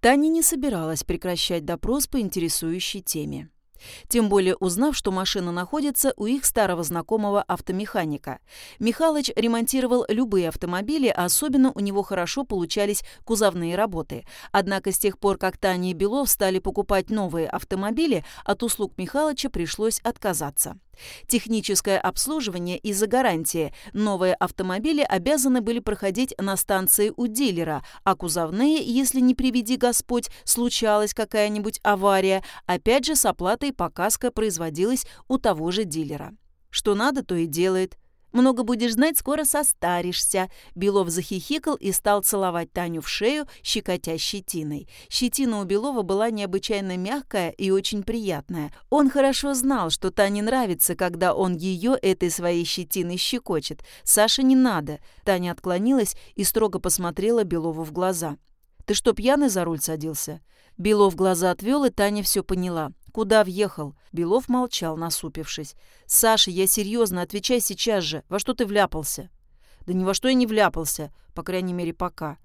Таня не собиралась прекращать допрос по интересующей теме. Тем более узнав, что машина находится у их старого знакомого автомеханика. Михалыч ремонтировал любые автомобили, а особенно у него хорошо получались кузовные работы. Однако с тех пор, как Таня и Белов стали покупать новые автомобили, от услуг Михалыча пришлось отказаться. Техническое обслуживание из-за гарантии. Новые автомобили обязаны были проходить на станции у дилера, а кузовные, если не приведи Господь, случалась какая-нибудь авария, опять же с оплатой показка производилась у того же дилера. Что надо, то и делает. Много будешь знать, скоро состаришься». Белов захихикал и стал целовать Таню в шею, щекотя щетиной. Щетина у Белова была необычайно мягкая и очень приятная. Он хорошо знал, что Тане нравится, когда он ее этой своей щетиной щекочет. Саше не надо. Таня отклонилась и строго посмотрела Белову в глаза. «Ты что, пьяный за руль садился?» Белов глаза отвел, и Таня все поняла. «Куда въехал?» Белов молчал, насупившись. «Саша, я серьезно, отвечай сейчас же. Во что ты вляпался?» «Да ни во что я не вляпался. По крайней мере, пока».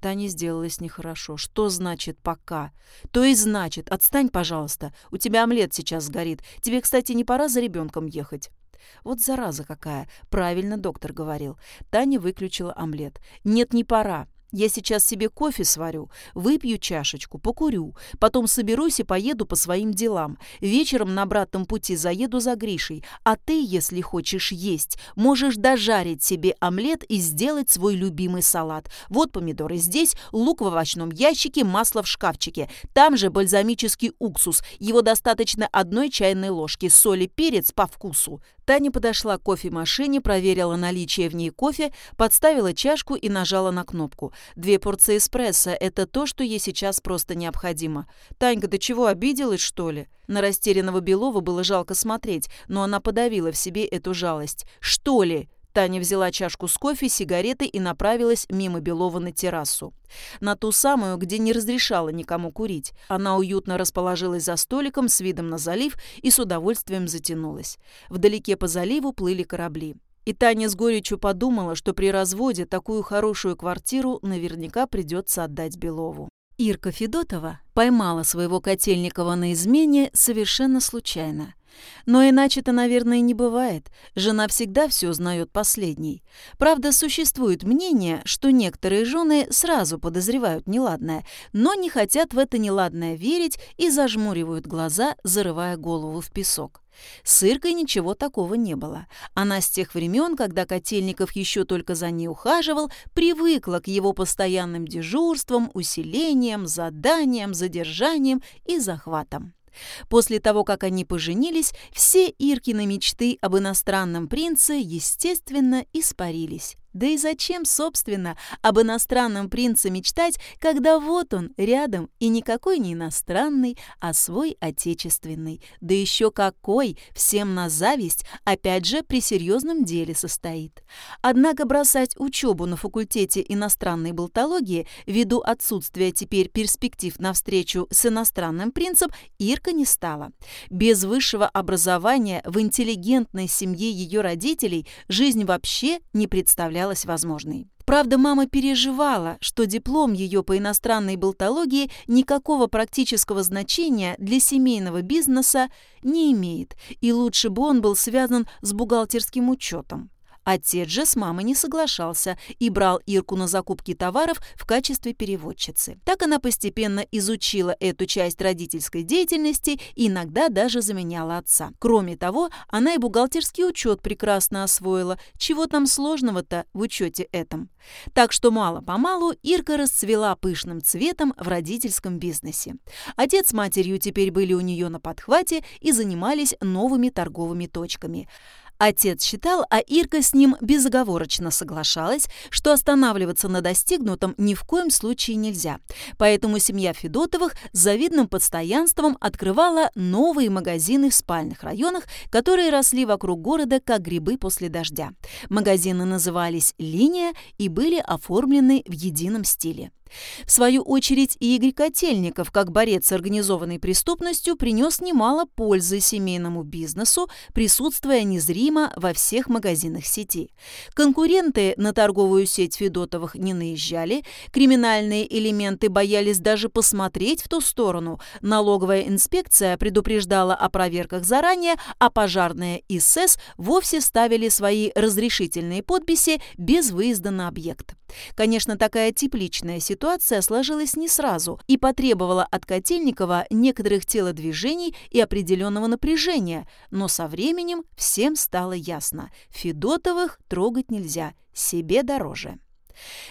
Тане сделалось нехорошо. «Что значит «пока»?» «То и значит. Отстань, пожалуйста. У тебя омлет сейчас сгорит. Тебе, кстати, не пора за ребенком ехать?» Вот зараза какая. Правильно доктор говорил. Таня выключила омлет. «Нет, не пора. Я сейчас себе кофе сварю, выпью чашечку, покурю, потом соберусь и поеду по своим делам. Вечером на обратном пути заеду за Гришей, а ты, если хочешь есть, можешь дожарить себе омлет и сделать свой любимый салат. Вот помидоры здесь, лук в овощном ящике, масло в шкафчике. Там же бальзамический уксус, его достаточно одной чайной ложки, соли, перец по вкусу. Таня подошла к кофемашине, проверила наличие в ней кофе, подставила чашку и нажала на кнопку. Две порции эспрессо – это то, что ей сейчас просто необходимо. «Танька, ты чего, обиделась, что ли?» На растерянного Белова было жалко смотреть, но она подавила в себе эту жалость. «Что ли?» Таня взяла чашку с кофе, сигареты и направилась мимо Белова на террасу. На ту самую, где не разрешала никому курить. Она уютно расположилась за столиком с видом на залив и с удовольствием затянулась. Вдалеке по заливу плыли корабли. И Таня с горечью подумала, что при разводе такую хорошую квартиру наверняка придется отдать Белову. Ирка Федотова поймала своего Котельникова на измене совершенно случайно. Но иначе-то, наверное, не бывает. Жена всегда все узнает последней. Правда, существует мнение, что некоторые жены сразу подозревают неладное, но не хотят в это неладное верить и зажмуривают глаза, зарывая голову в песок. С Иркой ничего такого не было. Она с тех времен, когда Котельников еще только за ней ухаживал, привыкла к его постоянным дежурствам, усилениям, заданиям, задержаниям и захватам. После того, как они поженились, все Иркины мечты об иностранном принце, естественно, испарились. Да и зачем, собственно, об иностранном принце мечтать, когда вот он рядом и никакой не иностранный, а свой отечественный. Да еще какой, всем на зависть, опять же, при серьезном деле состоит. Однако бросать учебу на факультете иностранной болтологии ввиду отсутствия теперь перспектив на встречу с иностранным принцем Ирка не стала. Без высшего образования в интеллигентной семье ее родителей жизнь вообще не представляла представлялась возможной. Правда, мама переживала, что диплом ее по иностранной болтологии никакого практического значения для семейного бизнеса не имеет, и лучше бы он был связан с бухгалтерским учетом. Отец же с мамой не соглашался и брал Ирку на закупки товаров в качестве переводчицы. Так она постепенно изучила эту часть родительской деятельности и иногда даже заменяла отца. Кроме того, она и бухгалтерский учет прекрасно освоила. Чего там сложного-то в учете этом? Так что мало-помалу Ирка расцвела пышным цветом в родительском бизнесе. Отец с матерью теперь были у нее на подхвате и занимались новыми торговыми точками – Отец считал, а Ирка с ним безоговорочно соглашалась, что останавливаться на достигнутом ни в коем случае нельзя. Поэтому семья Федотовых с завидным постоянством открывала новые магазины в спальных районах, которые росли вокруг города, как грибы после дождя. Магазины назывались «Линия» и были оформлены в едином стиле. В свою очередь, и Игорь Котельников, как борец с организованной преступностью, принес немало пользы семейному бизнесу, присутствуя незримо во всех магазинах сети. Конкуренты на торговую сеть Федотовых не наезжали, криминальные элементы боялись даже посмотреть в ту сторону, налоговая инспекция предупреждала о проверках заранее, а пожарные и СЭС вовсе ставили свои разрешительные подписи без выезда на объект. Конечно, такая тепличная ситуация сложилась не сразу и потребовала от Котельникова некоторых телодвижений и определенного напряжения, но со временем всем стало ясно – Федотовых трогать нельзя, себе дороже.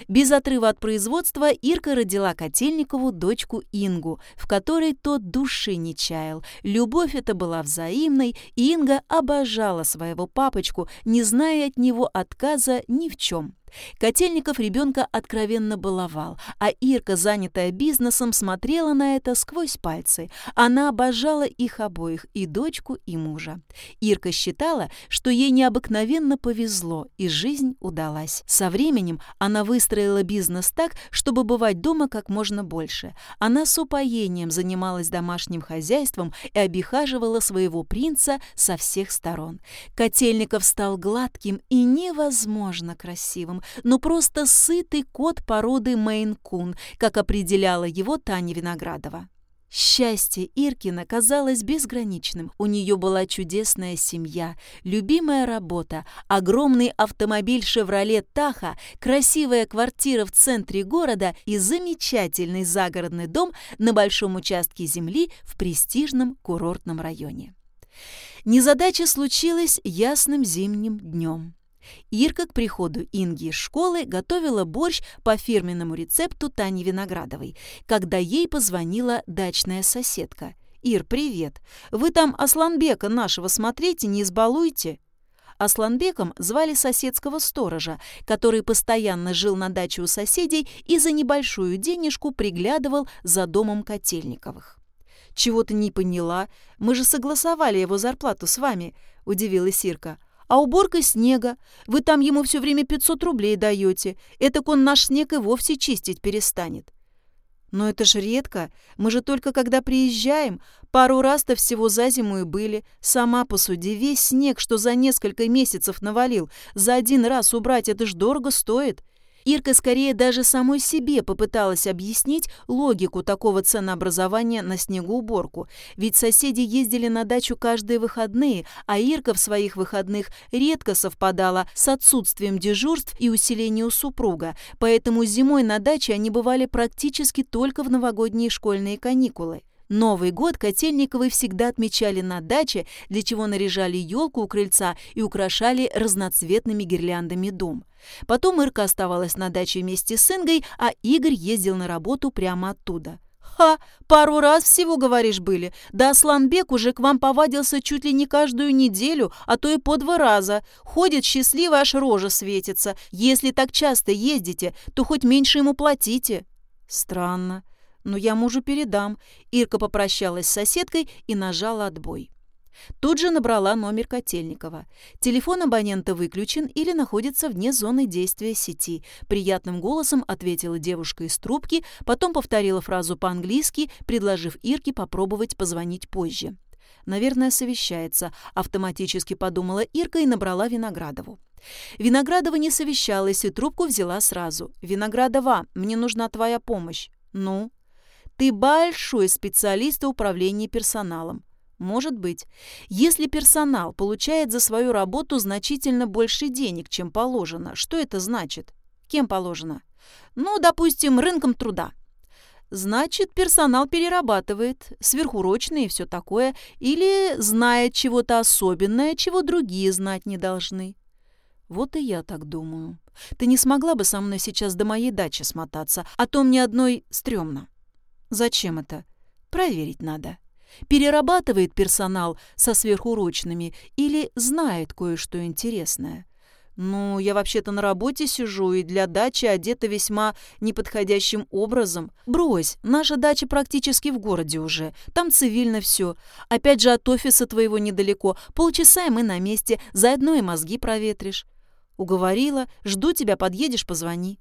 Без отрыва от производства Ирка родила Котельникову дочку Ингу, в которой тот души не чаял. Любовь эта была взаимной, и Инга обожала своего папочку, не зная от него отказа ни в чем. Котельников ребенка откровенно баловал, а Ирка, занятая бизнесом, смотрела на это сквозь пальцы. Она обожала их обоих, и дочку, и мужа. Ирка считала, что ей необыкновенно повезло, и жизнь удалась. Со временем она выстроила бизнес так, чтобы бывать дома как можно больше. Она с упоением занималась домашним хозяйством и обихаживала своего принца со всех сторон. Котельников стал гладким и невозможно красивым, но просто сытый кот породы Мейн-кун, как определяла его Таня Виноградова. Счастье Иркина казалось безграничным. У нее была чудесная семья, любимая работа, огромный автомобиль «Шевроле Таха», красивая квартира в центре города и замечательный загородный дом на большом участке земли в престижном курортном районе. Незадача случилась ясным зимним днем. Ирка к приходу Инги из школы готовила борщ по фирменному рецепту Тани Виноградовой, когда ей позвонила дачная соседка. «Ир, привет! Вы там Асланбека нашего смотрите, не избалуйте!» Асланбеком звали соседского сторожа, который постоянно жил на даче у соседей и за небольшую денежку приглядывал за домом Котельниковых. «Чего ты не поняла? Мы же согласовали его зарплату с вами», — удивилась Ирка а уборка снега. Вы там ему все время 500 рублей даете. Этак он наш снег и вовсе чистить перестанет. Но это ж редко. Мы же только когда приезжаем, пару раз-то всего за зиму и были. Сама посуди, весь снег, что за несколько месяцев навалил, за один раз убрать это ж дорого стоит. Ирка скорее даже самой себе попыталась объяснить логику такого ценообразования на снегоуборку, ведь соседи ездили на дачу каждые выходные, а Ирка в своих выходных редко совпадала с отсутствием дежурств и усиления у супруга, поэтому зимой на даче они бывали практически только в новогодние школьные каникулы. Новый год Котельниковы всегда отмечали на даче, для чего наряжали елку у крыльца и украшали разноцветными гирляндами дом. Потом Ирка оставалась на даче вместе с Ингой, а Игорь ездил на работу прямо оттуда. «Ха! Пару раз всего, говоришь, были. Да Асланбек уже к вам повадился чуть ли не каждую неделю, а то и по два раза. Ходит счастливо, аж рожа светится. Если так часто ездите, то хоть меньше ему платите». «Странно. Но я мужу передам». Ирка попрощалась с соседкой и нажала отбой. Тут же набрала номер Котельникова. Телефон абонента выключен или находится вне зоны действия сети. Приятным голосом ответила девушка из трубки, потом повторила фразу по-английски, предложив Ирке попробовать позвонить позже. «Наверное, совещается», — автоматически подумала Ирка и набрала Виноградову. Виноградова не совещалась и трубку взяла сразу. «Виноградова, мне нужна твоя помощь». «Ну?» Ты большой специалист в управлении персоналом. Может быть. Если персонал получает за свою работу значительно больше денег, чем положено, что это значит? Кем положено? Ну, допустим, рынком труда. Значит, персонал перерабатывает, сверхурочные и все такое, или знает чего-то особенное, чего другие знать не должны. Вот и я так думаю. Ты не смогла бы со мной сейчас до моей дачи смотаться, а то мне одной стрёмно. Зачем это? Проверить надо. Перерабатывает персонал со сверхурочными или знает кое-что интересное. Ну, я вообще-то на работе сижу и для дачи одета весьма неподходящим образом. Брось, наша дача практически в городе уже. Там цивильно все. Опять же, от офиса твоего недалеко. Полчаса и мы на месте. Заодно и мозги проветришь. Уговорила. Жду тебя, подъедешь, позвони.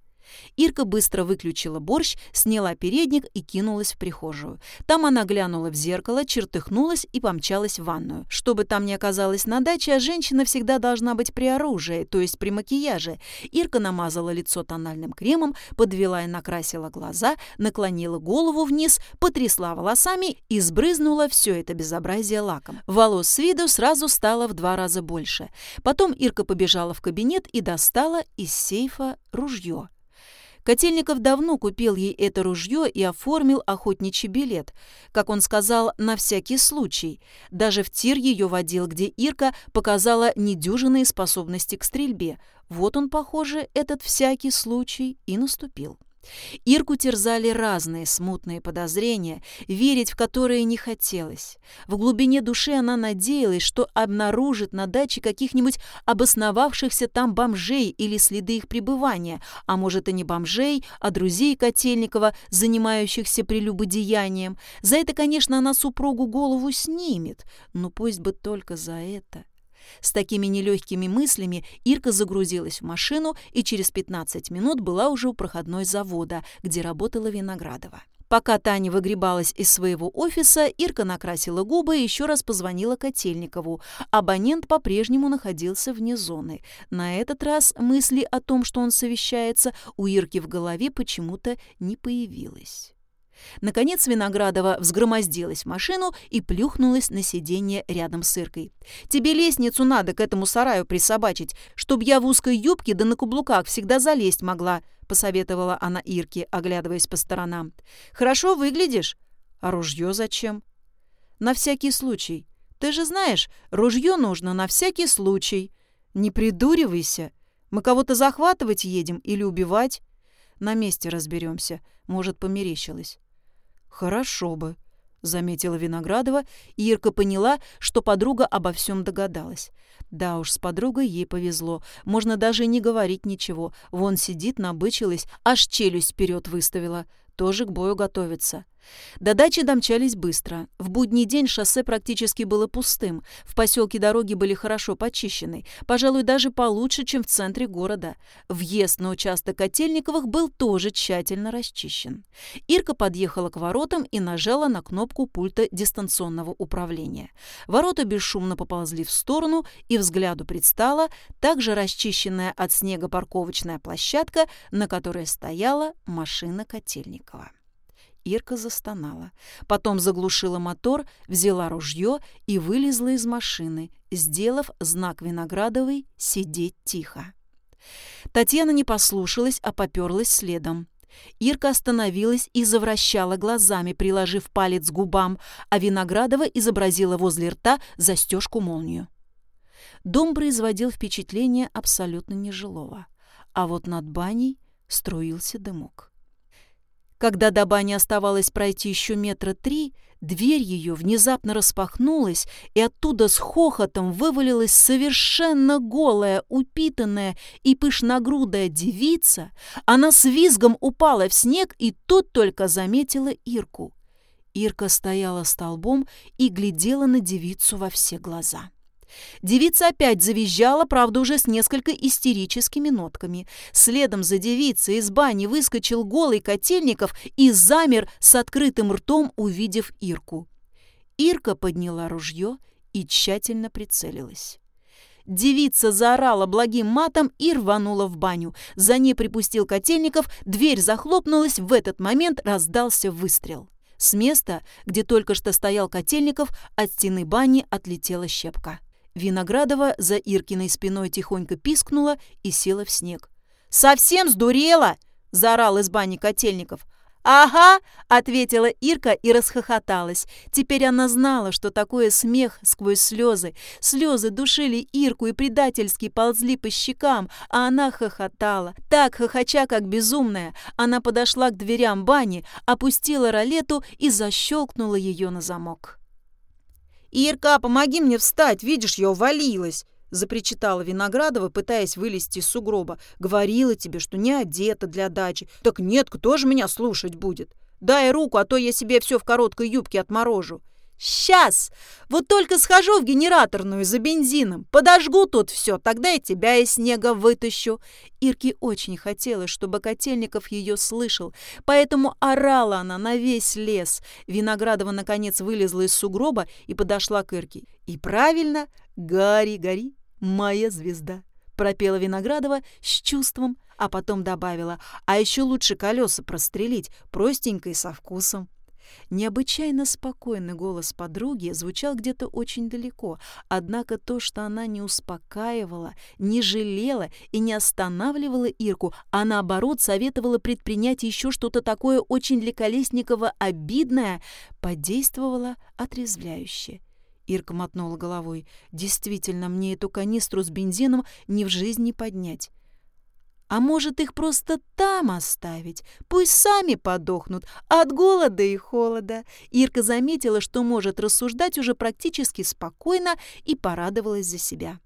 Ирка быстро выключила борщ, сняла передник и кинулась в прихожую. Там она глянула в зеркало, чертыхнулась и помчалась в ванную. Что бы там ни оказалось на даче, а женщина всегда должна быть при оружии, то есть при макияже. Ирка намазала лицо тональным кремом, подвела и накрасила глаза, наклонила голову вниз, потрясла волосами и сбрызнула все это безобразие лаком. Волос с виду сразу стало в два раза больше. Потом Ирка побежала в кабинет и достала из сейфа ружье. Котельников давно купил ей это ружье и оформил охотничий билет. Как он сказал, на всякий случай. Даже в тир ее водил, где Ирка показала недюжинные способности к стрельбе. Вот он, похоже, этот всякий случай и наступил. Ирку терзали разные смутные подозрения, верить в которые не хотелось. В глубине души она надеялась, что обнаружит на даче каких-нибудь обосновавшихся там бомжей или следы их пребывания, а может и не бомжей, а друзей Котельникова, занимающихся прелюбодеянием. За это, конечно, она супругу голову снимет, но пусть бы только за это. С такими нелегкими мыслями Ирка загрузилась в машину и через 15 минут была уже у проходной завода, где работала Виноградова. Пока Таня выгребалась из своего офиса, Ирка накрасила губы и еще раз позвонила Котельникову. Абонент по-прежнему находился вне зоны. На этот раз мысли о том, что он совещается, у Ирки в голове почему-то не появилось. Наконец Виноградова взгромоздилась в машину и плюхнулась на сиденье рядом с Иркой. «Тебе лестницу надо к этому сараю присобачить, чтоб я в узкой юбке да на каблуках всегда залезть могла», посоветовала она Ирке, оглядываясь по сторонам. «Хорошо выглядишь? А ружье зачем?» «На всякий случай. Ты же знаешь, ружье нужно на всякий случай. Не придуривайся. Мы кого-то захватывать едем или убивать?» «На месте разберемся. Может, померещилось». «Хорошо бы», — заметила Виноградова, и Ирка поняла, что подруга обо всем догадалась. Да уж, с подругой ей повезло. Можно даже не говорить ничего. Вон сидит, набычилась, аж челюсть вперед выставила. Тоже к бою готовится. До дачи домчались быстро. В будний день шоссе практически было пустым. В поселке дороги были хорошо почищены, пожалуй, даже получше, чем в центре города. Въезд на участок Котельниковых был тоже тщательно расчищен. Ирка подъехала к воротам и нажала на кнопку пульта дистанционного управления. Ворота бесшумно поползли в сторону, и взгляду предстала также расчищенная от снега парковочная площадка, на которой стояла машина Котельникова. Ирка застонала. Потом заглушила мотор, взяла ружье и вылезла из машины, сделав знак Виноградовой «сидеть тихо». Татьяна не послушалась, а поперлась следом. Ирка остановилась и завращала глазами, приложив палец к губам, а Виноградова изобразила возле рта застежку-молнию. Дом производил впечатление абсолютно нежилого, а вот над баней струился дымок. Когда до бани оставалось пройти еще метра три, дверь ее внезапно распахнулась, и оттуда с хохотом вывалилась совершенно голая, упитанная и пышногрудая девица. Она с визгом упала в снег и тут только заметила Ирку. Ирка стояла столбом и глядела на девицу во все глаза. Девица опять завизжала, правда, уже с несколько истерическими нотками. Следом за девицей из бани выскочил голый Котельников и замер с открытым ртом, увидев Ирку. Ирка подняла ружье и тщательно прицелилась. Девица заорала благим матом и рванула в баню. За ней припустил Котельников, дверь захлопнулась, в этот момент раздался выстрел. С места, где только что стоял Котельников, от стены бани отлетела щепка. Виноградова за Иркиной спиной тихонько пискнула и села в снег. «Совсем сдурела!» – заорал из бани Котельников. «Ага!» – ответила Ирка и расхохоталась. Теперь она знала, что такое смех сквозь слезы. Слезы душили Ирку и предательски ползли по щекам, а она хохотала. Так, хохоча, как безумная, она подошла к дверям бани, опустила ролету и защелкнула ее на замок. «Ирка, помоги мне встать, видишь, я увалилась!» запричитала Виноградова, пытаясь вылезти из сугроба. «Говорила тебе, что не одета для дачи. Так нет, кто же меня слушать будет? Дай руку, а то я себе все в короткой юбке отморожу». «Сейчас! Вот только схожу в генераторную за бензином, подожгу тут все, тогда и тебя из снега вытащу». Ирке очень хотелось, чтобы Котельников ее слышал, поэтому орала она на весь лес. Виноградова, наконец, вылезла из сугроба и подошла к Ирке. «И правильно, гори, гори, моя звезда», пропела Виноградова с чувством, а потом добавила, «А еще лучше колеса прострелить, простенько и со вкусом». Необычайно спокойный голос подруги звучал где-то очень далеко, однако то, что она не успокаивала, не жалела и не останавливала Ирку, а наоборот советовала предпринять еще что-то такое очень для Колесникова обидное, подействовало отрезвляюще. Ирка мотнула головой. «Действительно, мне эту канистру с бензином ни в жизни поднять. А может, их просто там оставить? Пусть сами подохнут от голода и холода. Ирка заметила, что может рассуждать уже практически спокойно и порадовалась за себя.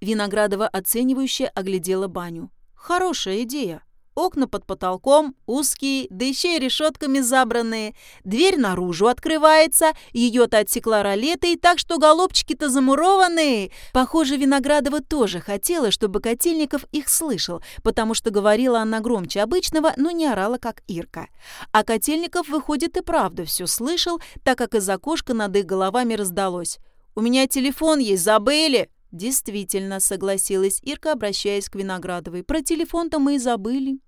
Виноградова оценивающе оглядела баню. «Хорошая идея. Окна под потолком узкие, да еще и решетками забранные. Дверь наружу открывается, ее-то отсекла ролетой, так что голубчики-то замурованные. Похоже, Виноградова тоже хотела, чтобы Котельников их слышал, потому что говорила она громче обычного, но не орала, как Ирка. А Котельников, выходит, и правда все слышал, так как из окошка над их головами раздалось. «У меня телефон есть, забыли!» «Действительно», — согласилась Ирка, обращаясь к Виноградовой. «Про телефон-то мы и забыли».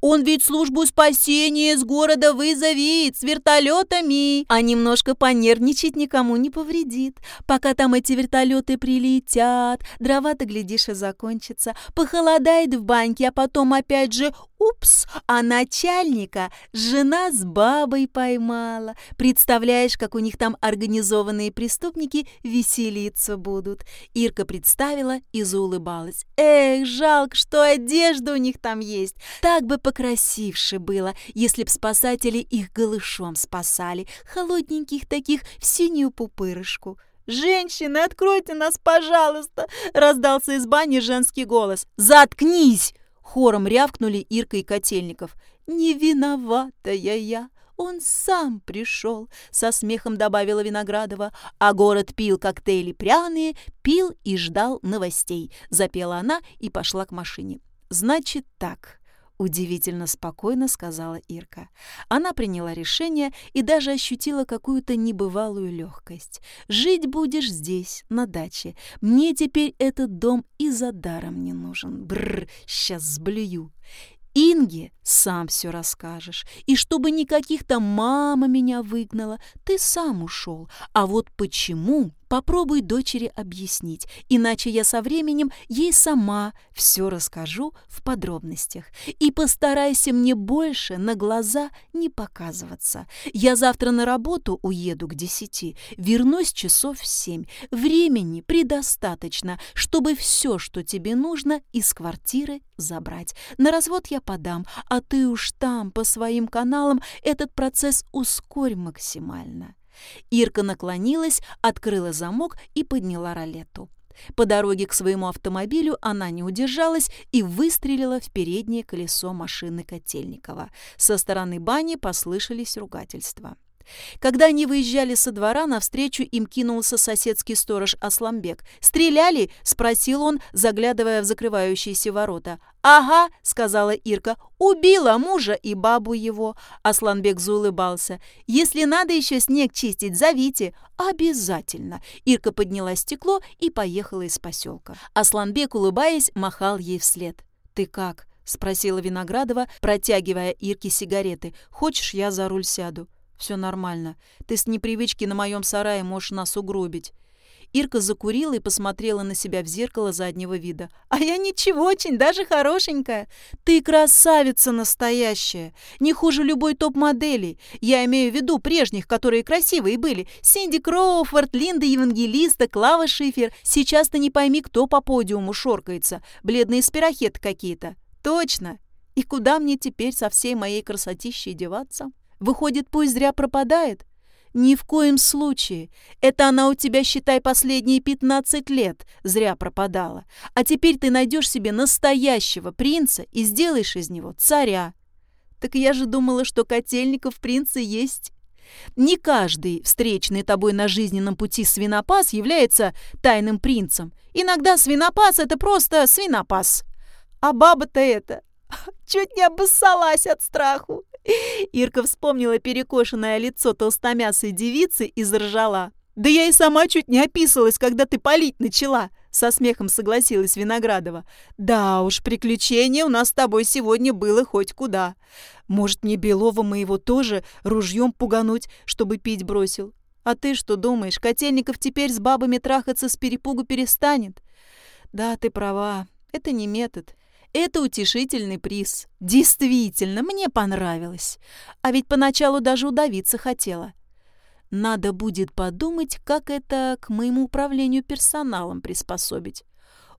Он ведь службу спасения с города вызовет с вертолетами. А немножко понервничать никому не повредит. Пока там эти вертолеты прилетят, дрова-то, глядишь, и закончится. Похолодает в баньке, а потом опять же Упс, а начальника жена с бабой поймала. Представляешь, как у них там организованные преступники веселиться будут. Ирка представила и заулыбалась. Эх, жалко, что одежда у них там есть. Так бы покрасивше было, если б спасатели их голышом спасали. Холодненьких таких в синюю пупырышку. «Женщины, откройте нас, пожалуйста!» — раздался из бани женский голос. «Заткнись!» Хором рявкнули Ирка и Котельников. «Не виновата я я, он сам пришел», — со смехом добавила Виноградова. «А город пил коктейли пряные, пил и ждал новостей», — запела она и пошла к машине. «Значит так», Удивительно спокойно сказала Ирка. Она приняла решение и даже ощутила какую-то небывалую легкость. «Жить будешь здесь, на даче. Мне теперь этот дом и за даром не нужен. Бррр, сейчас сблюю. Инге сам все расскажешь. И чтобы никаких там «мама меня выгнала», ты сам ушел. А вот почему, попробуй дочери объяснить, иначе я со временем ей сама все расскажу в подробностях. И постарайся мне больше на глаза не показываться. Я завтра на работу уеду к десяти, вернусь часов в семь. Времени предостаточно, чтобы все, что тебе нужно, из квартиры забрать. На развод я подам, а ты уж там, по своим каналам, этот процесс ускорь максимально. Ирка наклонилась, открыла замок и подняла ролету. По дороге к своему автомобилю она не удержалась и выстрелила в переднее колесо машины Котельникова. Со стороны бани послышались ругательства. Когда они выезжали со двора, навстречу им кинулся соседский сторож Асламбек. «Стреляли?» — спросил он, заглядывая в закрывающиеся ворота. «Ага», — сказала Ирка, — «убила мужа и бабу его». Асланбек заулыбался. «Если надо еще снег чистить, зовите». «Обязательно». Ирка подняла стекло и поехала из поселка. Асланбек, улыбаясь, махал ей вслед. «Ты как?» — спросила Виноградова, протягивая Ирке сигареты. «Хочешь, я за руль сяду?» Все нормально. Ты с непривычки на моем сарае можешь нас угробить. Ирка закурила и посмотрела на себя в зеркало заднего вида. «А я ничего, очень даже хорошенькая. Ты красавица настоящая. Не хуже любой топ-модели. Я имею в виду прежних, которые красивые были. Синди Кроуфорд, Линда Евангелиста, Клава Шифер. Сейчас ты не пойми, кто по подиуму шоркается. Бледные спирохеты какие-то. Точно. И куда мне теперь со всей моей красотищей деваться?» Выходит, пусть зря пропадает? Ни в коем случае. Это она у тебя, считай, последние пятнадцать лет зря пропадала. А теперь ты найдешь себе настоящего принца и сделаешь из него царя. Так я же думала, что Котельников принца есть. Не каждый встречный тобой на жизненном пути свинопас является тайным принцем. Иногда свинопас – это просто свинопас. А баба-то это чуть не обоссалась от страху. Ирка вспомнила перекошенное лицо толстомясой девицы и заржала. «Да я и сама чуть не описалась, когда ты палить начала!» Со смехом согласилась Виноградова. «Да уж, приключение у нас с тобой сегодня было хоть куда. Может, мне Белова моего тоже ружьем пугануть, чтобы пить бросил? А ты что думаешь, Котельников теперь с бабами трахаться с перепугу перестанет? Да, ты права, это не метод. Это утешительный приз. Действительно, мне понравилось. А ведь поначалу даже удавиться хотела. Надо будет подумать, как это к моему управлению персоналом приспособить.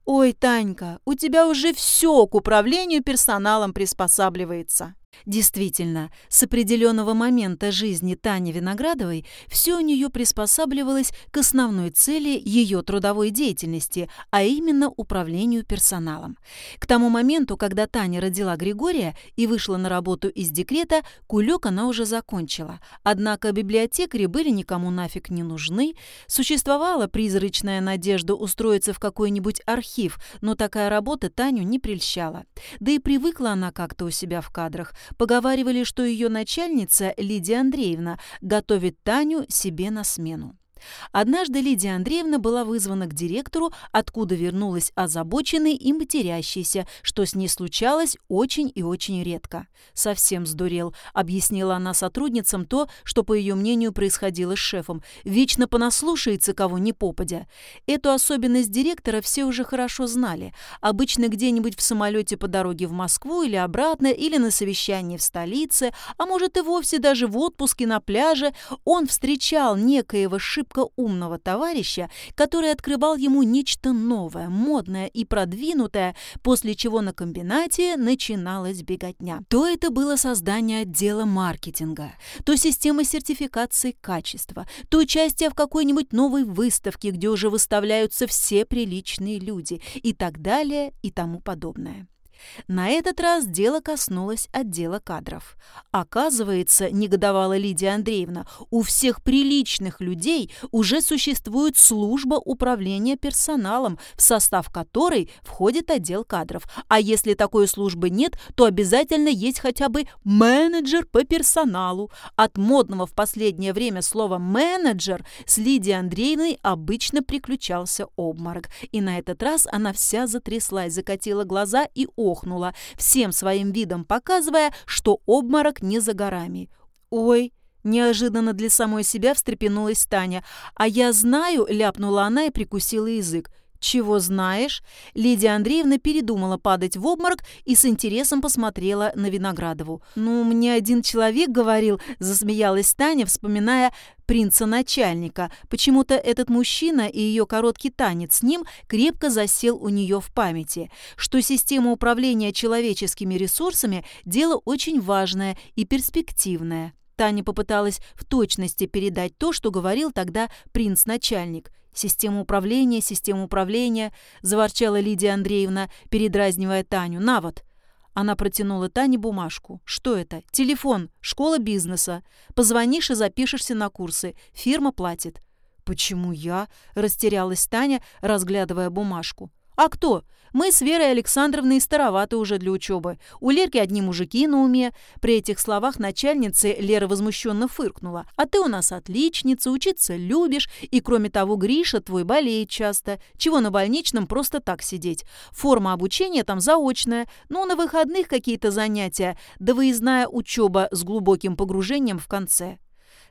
«Ой, Танька, у тебя уже все к управлению персоналом приспосабливается». Действительно, с определенного момента жизни Тани Виноградовой все у нее приспосабливалось к основной цели ее трудовой деятельности, а именно управлению персоналом. К тому моменту, когда Таня родила Григория и вышла на работу из декрета, кулек она уже закончила. Однако библиотекари были никому нафиг не нужны, существовала призрачная надежда устроиться в какой-нибудь архив, но такая работа Таню не прельщала. Да и привыкла она как-то у себя в кадрах, Поговаривали, что ее начальница Лидия Андреевна готовит Таню себе на смену. Однажды Лидия Андреевна была вызвана к директору, откуда вернулась озабоченной и матерящейся, что с ней случалось очень и очень редко. «Совсем сдурел», — объяснила она сотрудницам то, что, по ее мнению, происходило с шефом. «Вечно понаслушается кого ни попадя». Эту особенность директора все уже хорошо знали. Обычно где-нибудь в самолете по дороге в Москву или обратно, или на совещании в столице, а может и вовсе даже в отпуске на пляже, он встречал некоего шип шибко умного товарища, который открывал ему нечто новое, модное и продвинутое, после чего на комбинате начиналась беготня. То это было создание отдела маркетинга, то система сертификации качества, то участие в какой-нибудь новой выставке, где уже выставляются все приличные люди и так далее и тому подобное. На этот раз дело коснулось отдела кадров. Оказывается, негодовала Лидия Андреевна, у всех приличных людей уже существует служба управления персоналом, в состав которой входит отдел кадров. А если такой службы нет, то обязательно есть хотя бы менеджер по персоналу. От модного в последнее время слова «менеджер» с Лидией Андреевной обычно приключался обморок. И на этот раз она вся затряслась, закатила глаза и охнула охнула, всем своим видом показывая, что обморок не за горами. «Ой!» Неожиданно для самой себя встрепенулась Таня. «А я знаю», — ляпнула она и прикусила язык. «Чего знаешь?» Лидия Андреевна передумала падать в обморок и с интересом посмотрела на Виноградову. «Ну, мне один человек говорил», — засмеялась Таня, вспоминая принца-начальника. Почему-то этот мужчина и ее короткий танец с ним крепко засел у нее в памяти, что система управления человеческими ресурсами – дело очень важное и перспективное. Таня попыталась в точности передать то, что говорил тогда принц-начальник – «Система управления, система управления», — заворчала Лидия Андреевна, передразнивая Таню. «На вот». Она протянула Тане бумажку. «Что это? Телефон. Школа бизнеса. Позвонишь и запишешься на курсы. Фирма платит». «Почему я?» – растерялась Таня, разглядывая бумажку. «А кто? Мы с Верой Александровной староваты уже для учебы. У Лерки одни мужики на уме». При этих словах начальницы Лера возмущенно фыркнула. «А ты у нас отличница, учиться любишь, и кроме того, Гриша твой болеет часто. Чего на больничном просто так сидеть? Форма обучения там заочная, но на выходных какие-то занятия, да выездная учеба с глубоким погружением в конце».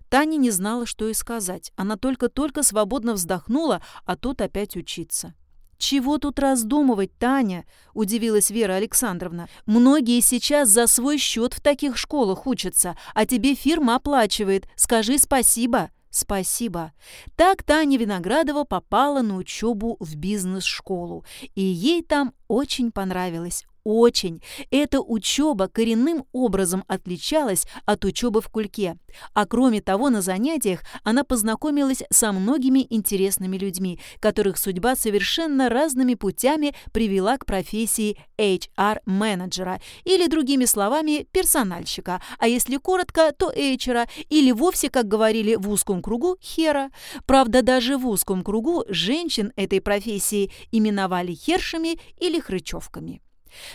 Таня не знала, что и сказать. Она только-только свободно вздохнула, а тут опять учиться. «Чего тут раздумывать, Таня?» – удивилась Вера Александровна. «Многие сейчас за свой счет в таких школах учатся, а тебе фирма оплачивает. Скажи спасибо». Спасибо. Так Таня Виноградова попала на учебу в бизнес-школу, и ей там очень понравилось, Очень. Эта учеба коренным образом отличалась от учебы в Кульке. А кроме того, на занятиях она познакомилась со многими интересными людьми, которых судьба совершенно разными путями привела к профессии HR-менеджера или, другими словами, персональщика, а если коротко, то HR или вовсе, как говорили в узком кругу, хера. Правда, даже в узком кругу женщин этой профессии именовали хершами или хрычевками.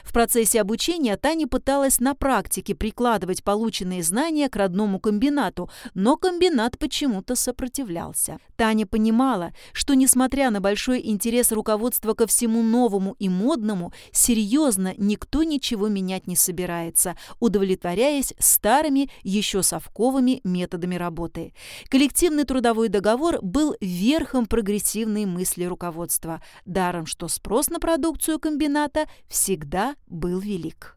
В процессе обучения Таня пыталась на практике прикладывать полученные знания к родному комбинату, но комбинат почему-то сопротивлялся. Таня понимала, что, несмотря на большой интерес руководства ко всему новому и модному, серьезно никто ничего менять не собирается, удовлетворяясь старыми, еще совковыми методами работы. Коллективный трудовой договор был верхом прогрессивной мысли руководства, даром что спрос на продукцию комбината всегда всегда был велик.